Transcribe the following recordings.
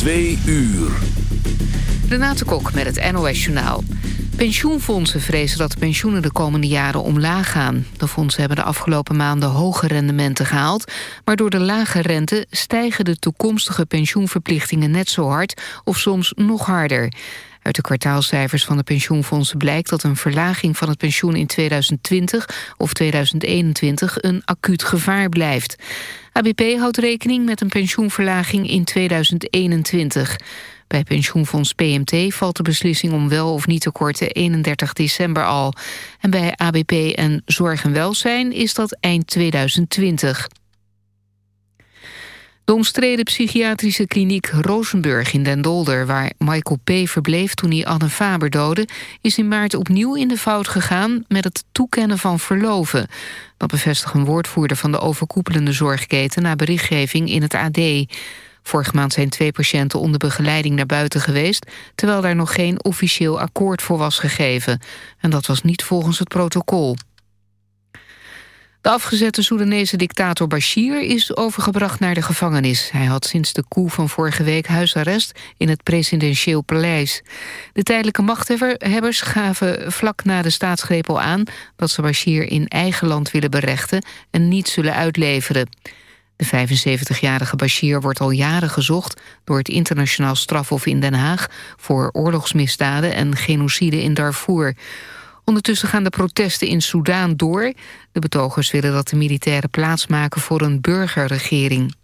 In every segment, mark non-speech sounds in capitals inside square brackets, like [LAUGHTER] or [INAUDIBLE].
Twee uur. Renate Kok met het NOS Journaal. Pensioenfondsen vrezen dat pensioenen de komende jaren omlaag gaan. De fondsen hebben de afgelopen maanden hoge rendementen gehaald... maar door de lage rente stijgen de toekomstige pensioenverplichtingen net zo hard... of soms nog harder. Uit de kwartaalcijfers van de pensioenfondsen blijkt dat een verlaging van het pensioen in 2020 of 2021 een acuut gevaar blijft. ABP houdt rekening met een pensioenverlaging in 2021. Bij pensioenfonds PMT valt de beslissing om wel of niet te korten 31 december al. En bij ABP en Zorg en Welzijn is dat eind 2020. De omstreden psychiatrische kliniek Rosenburg in Den Dolder... waar Michael P. verbleef toen hij Anne Faber doodde... is in maart opnieuw in de fout gegaan met het toekennen van verloven. Dat bevestigt een woordvoerder van de overkoepelende zorgketen... na berichtgeving in het AD. Vorige maand zijn twee patiënten onder begeleiding naar buiten geweest... terwijl daar nog geen officieel akkoord voor was gegeven. En dat was niet volgens het protocol. De afgezette Soedanese dictator Bashir is overgebracht naar de gevangenis. Hij had sinds de coup van vorige week huisarrest in het presidentieel paleis. De tijdelijke machthebbers gaven vlak na de staatsgreep al aan... dat ze Bashir in eigen land willen berechten en niet zullen uitleveren. De 75-jarige Bashir wordt al jaren gezocht door het internationaal strafhof in Den Haag... voor oorlogsmisdaden en genocide in Darfur... Ondertussen gaan de protesten in Soudaan door. De betogers willen dat de militairen plaatsmaken voor een burgerregering.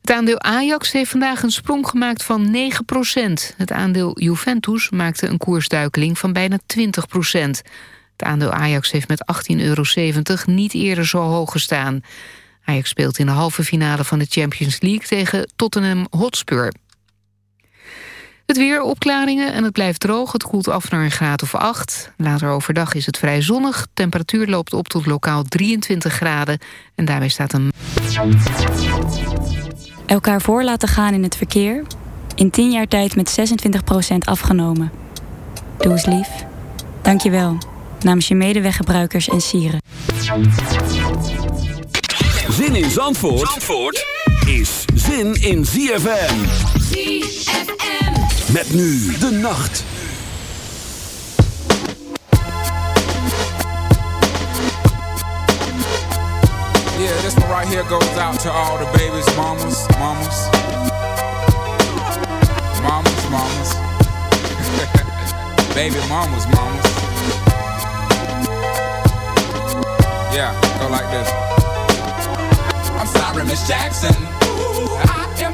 Het aandeel Ajax heeft vandaag een sprong gemaakt van 9% Het aandeel Juventus maakte een koersduikeling van bijna 20% Het aandeel Ajax heeft met 18,70 euro niet eerder zo hoog gestaan. Ajax speelt in de halve finale van de Champions League tegen Tottenham Hotspur. Het weer, opklaringen en het blijft droog. Het koelt af naar een graad of 8. Later overdag is het vrij zonnig. Temperatuur loopt op tot lokaal 23 graden. En daarmee staat een... Elkaar voor laten gaan in het verkeer. In 10 jaar tijd met 26% afgenomen. Doe eens lief. Dank je wel. Namens je medeweggebruikers en sieren. Zin in Zandvoort, Zandvoort? is zin in ZFM. ZFM. Met nu de nacht. Yeah, this one right here goes out to all the babies, mamas, mamas. Mamas, mamas. [LAUGHS] Baby mamas, mamas. Yeah, go like this. I'm sorry, Miss Jackson. Ooh, I am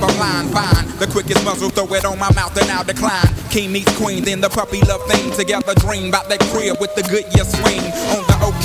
Fine. The quickest muzzle, throw it on my mouth and I'll decline. King meets queen, then the puppy love thing. Together dream about that crib with the Goodyear swing. On the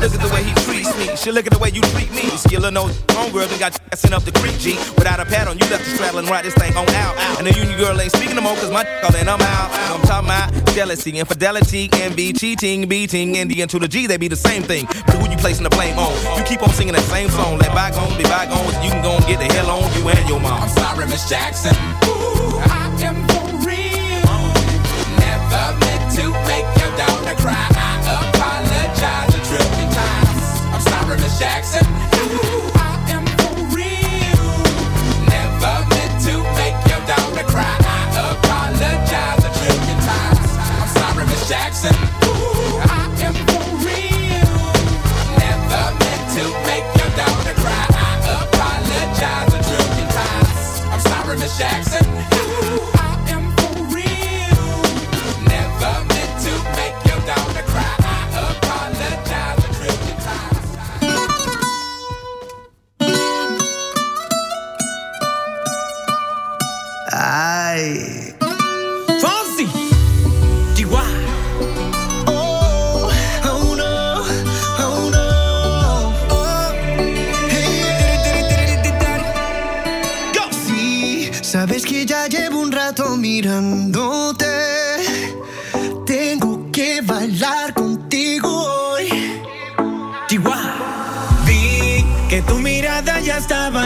Look at the way he treats me. She look at the way you treat me. See your little nose homegirl done got sent up the creek, G. Without a pad on, you left the straddle and ride this thing on out. And the union girl ain't speaking no more, cause my all and I'm out. I'm talking about jealousy, infidelity, envy, cheating, beating, and the N to the G, they be the same thing. But who you placing the blame on? You keep on singing that same song. Let bygones be bygones. You can go and get the hell on you and your mom. I'm sorry, Miss Jackson. Ooh, Jackson.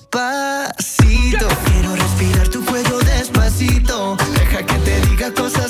Despacito, quiero respirar tu cuello despacito. Deja que te diga cosas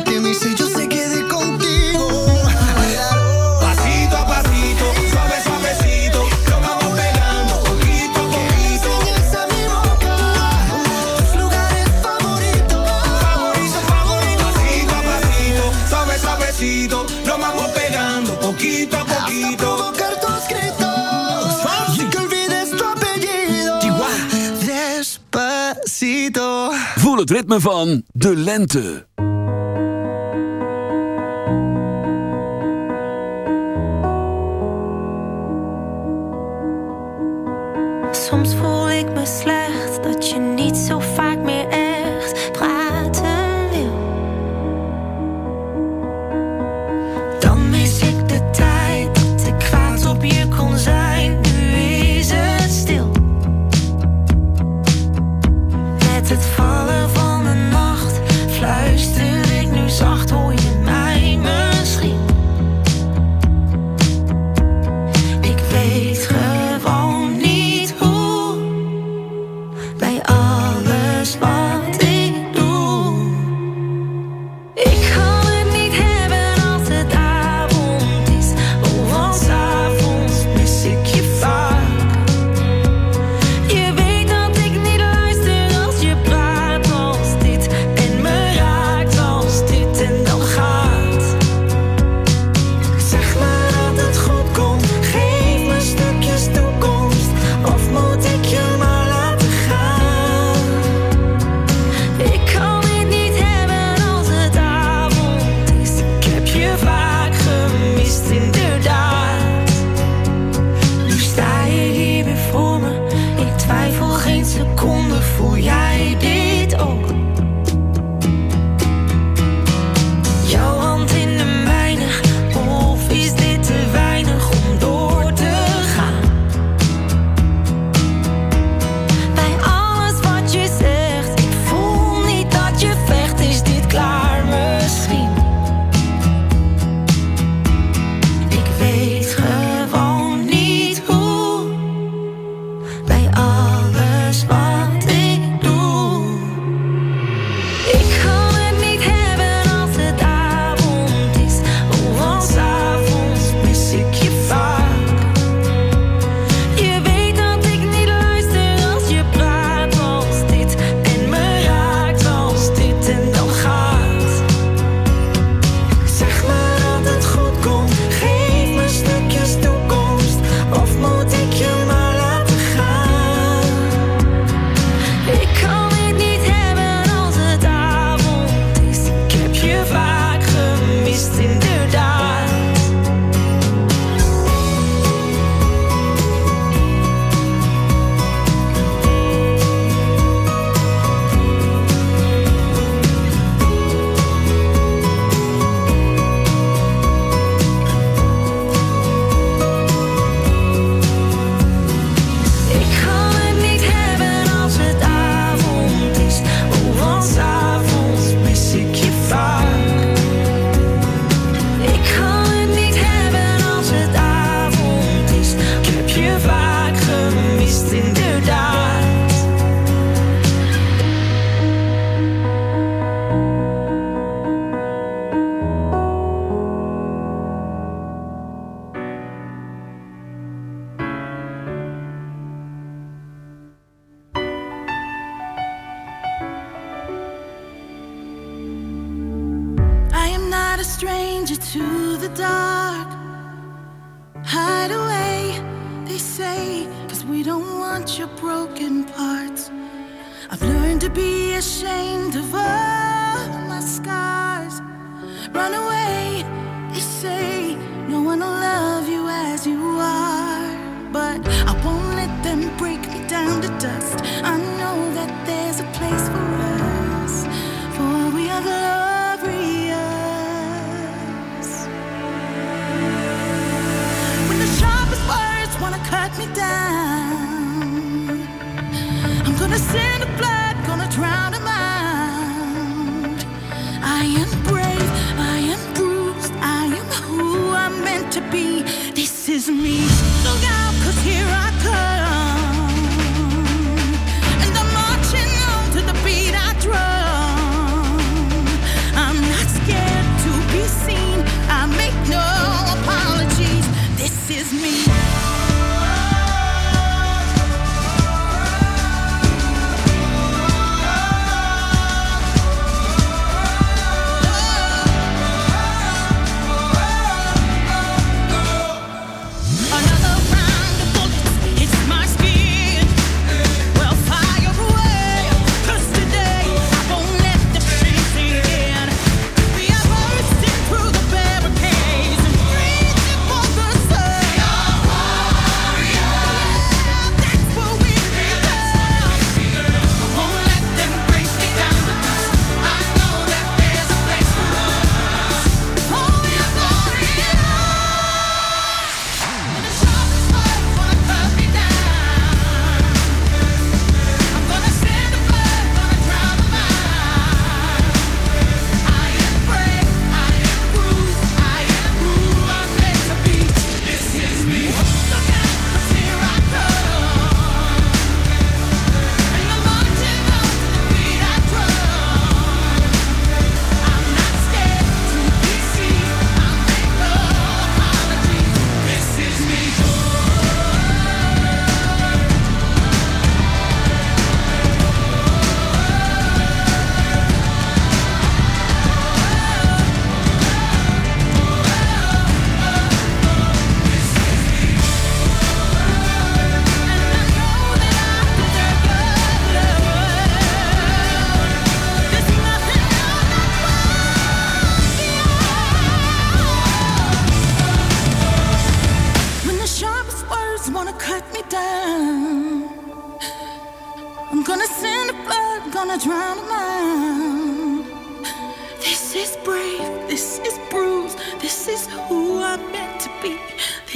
ritme van de lente.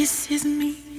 This is me.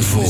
Zandvoort.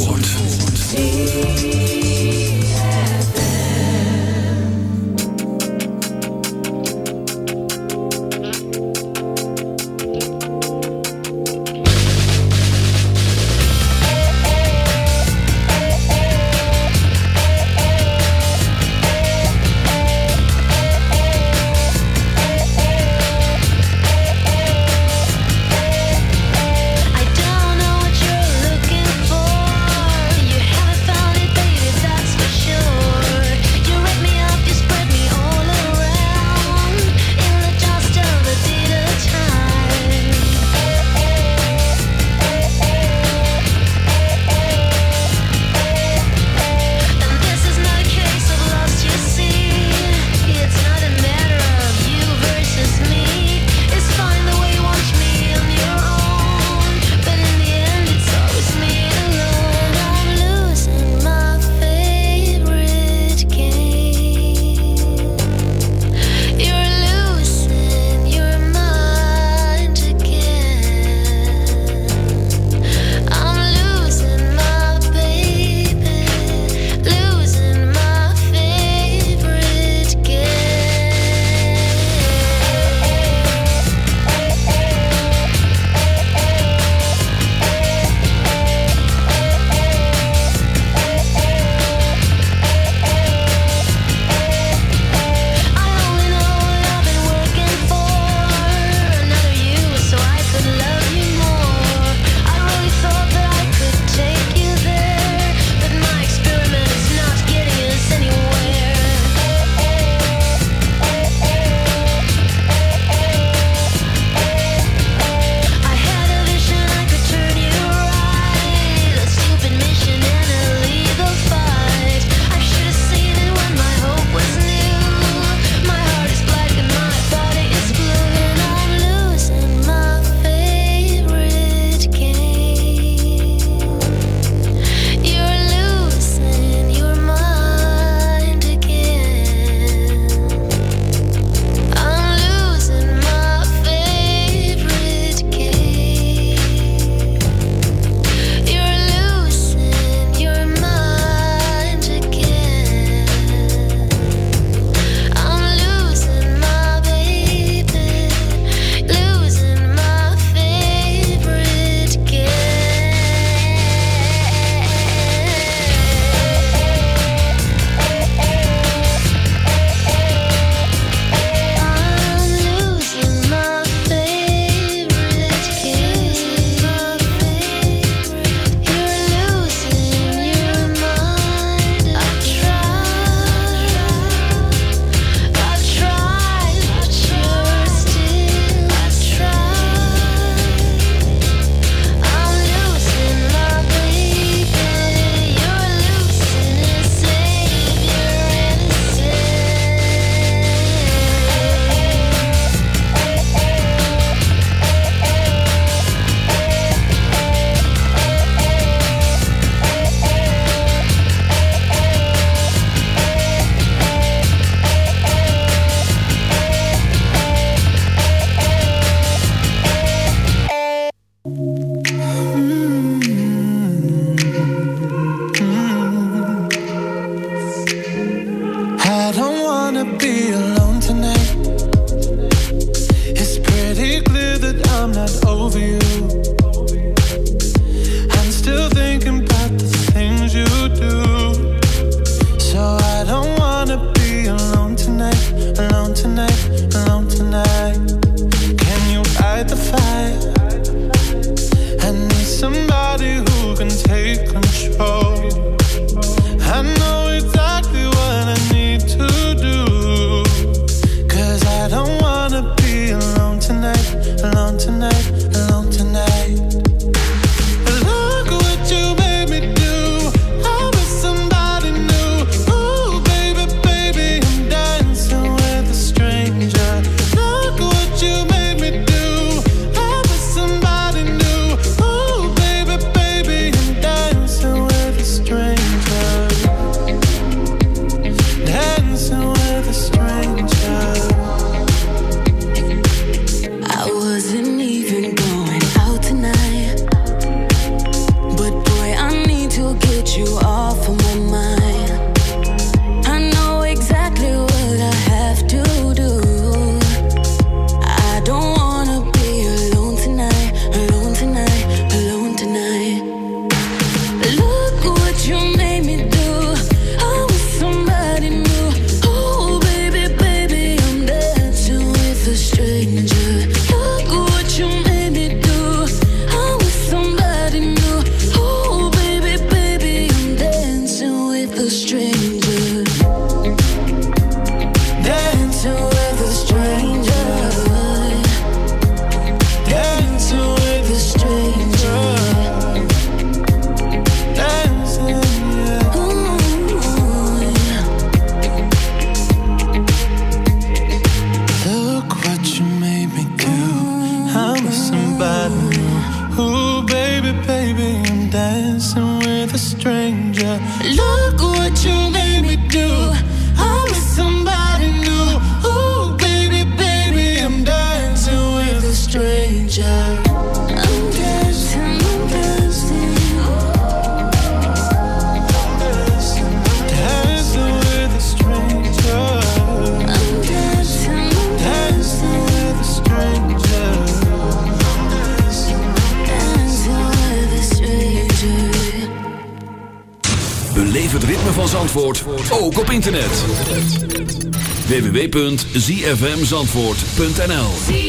zfmzandvoort.nl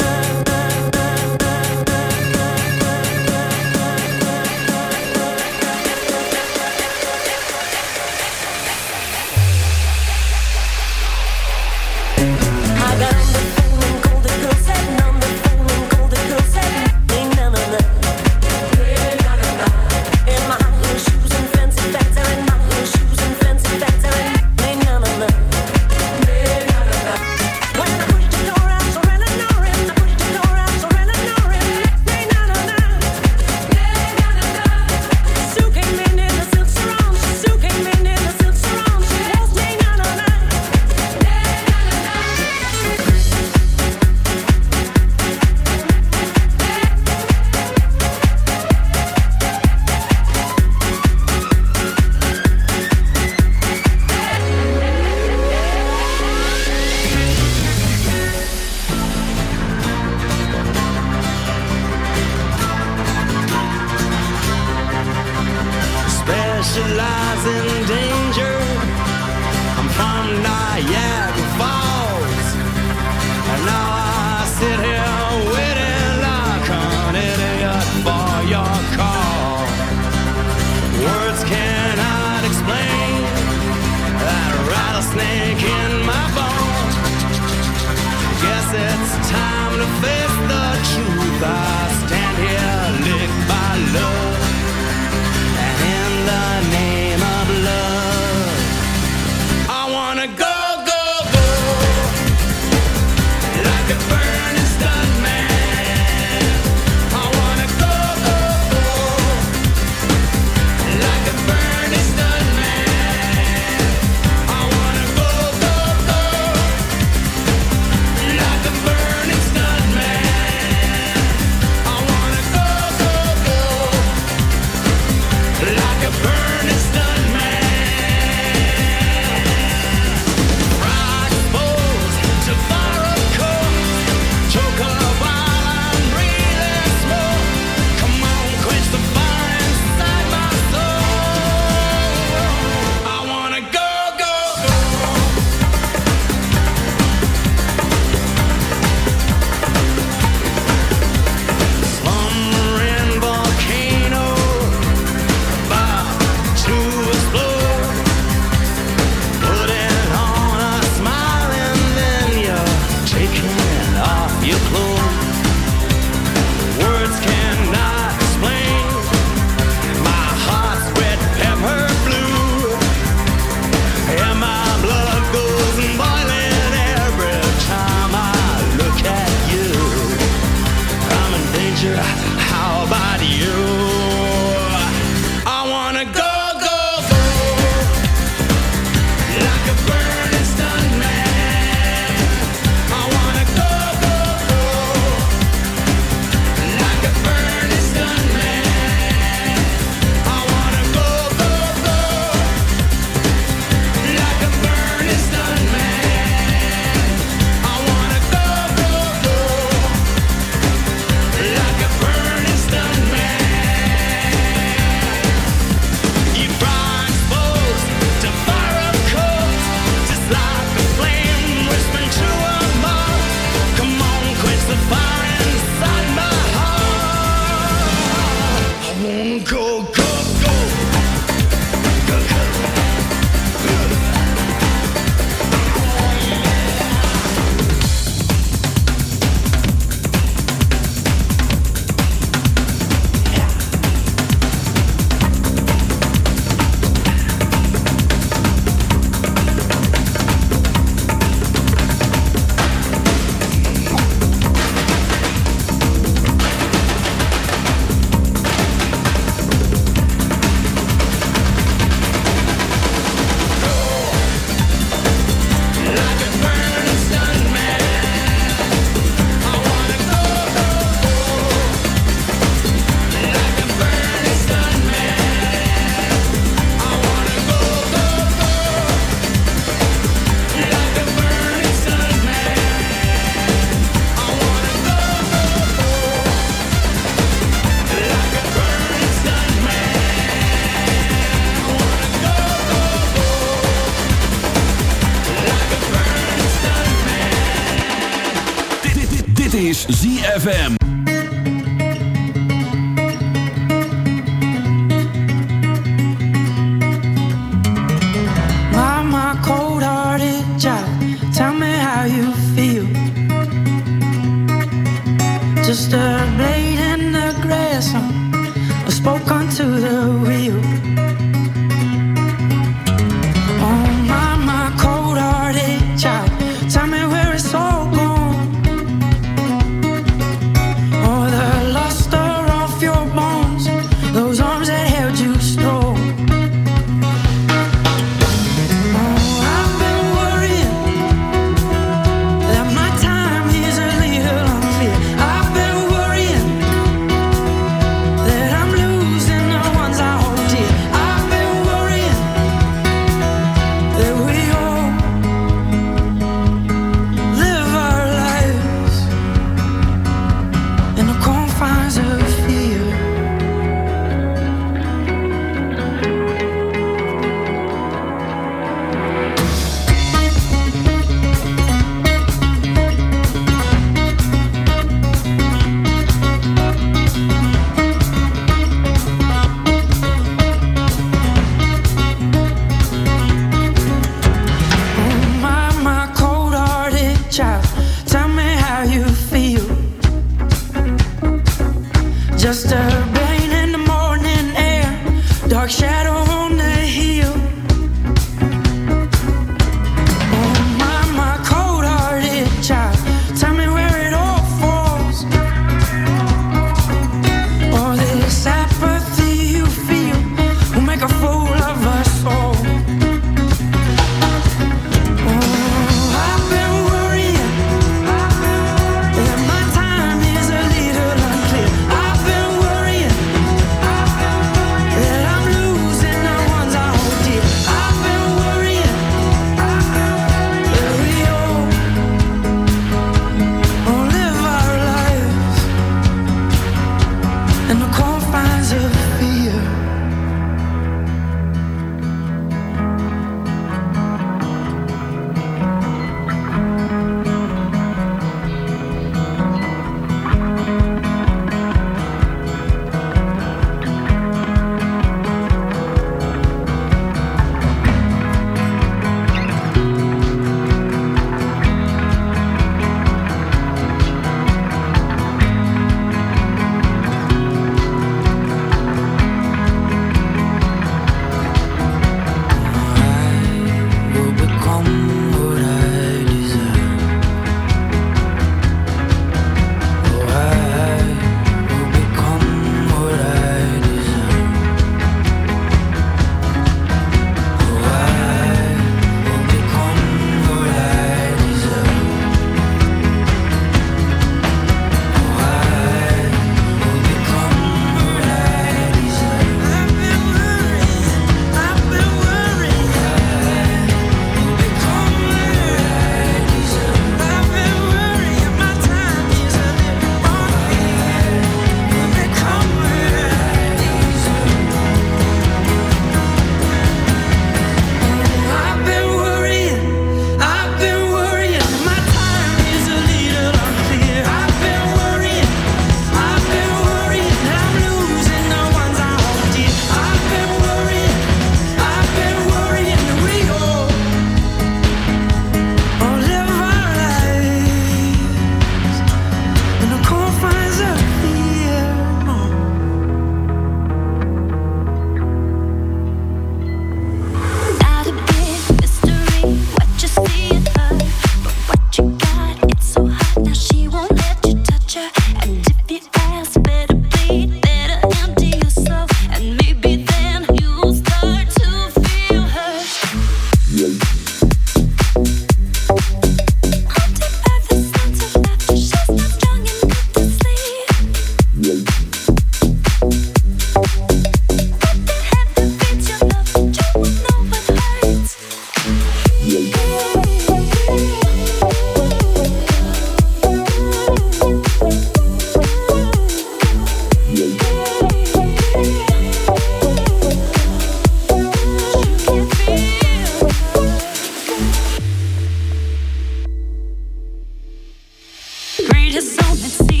greatest moments.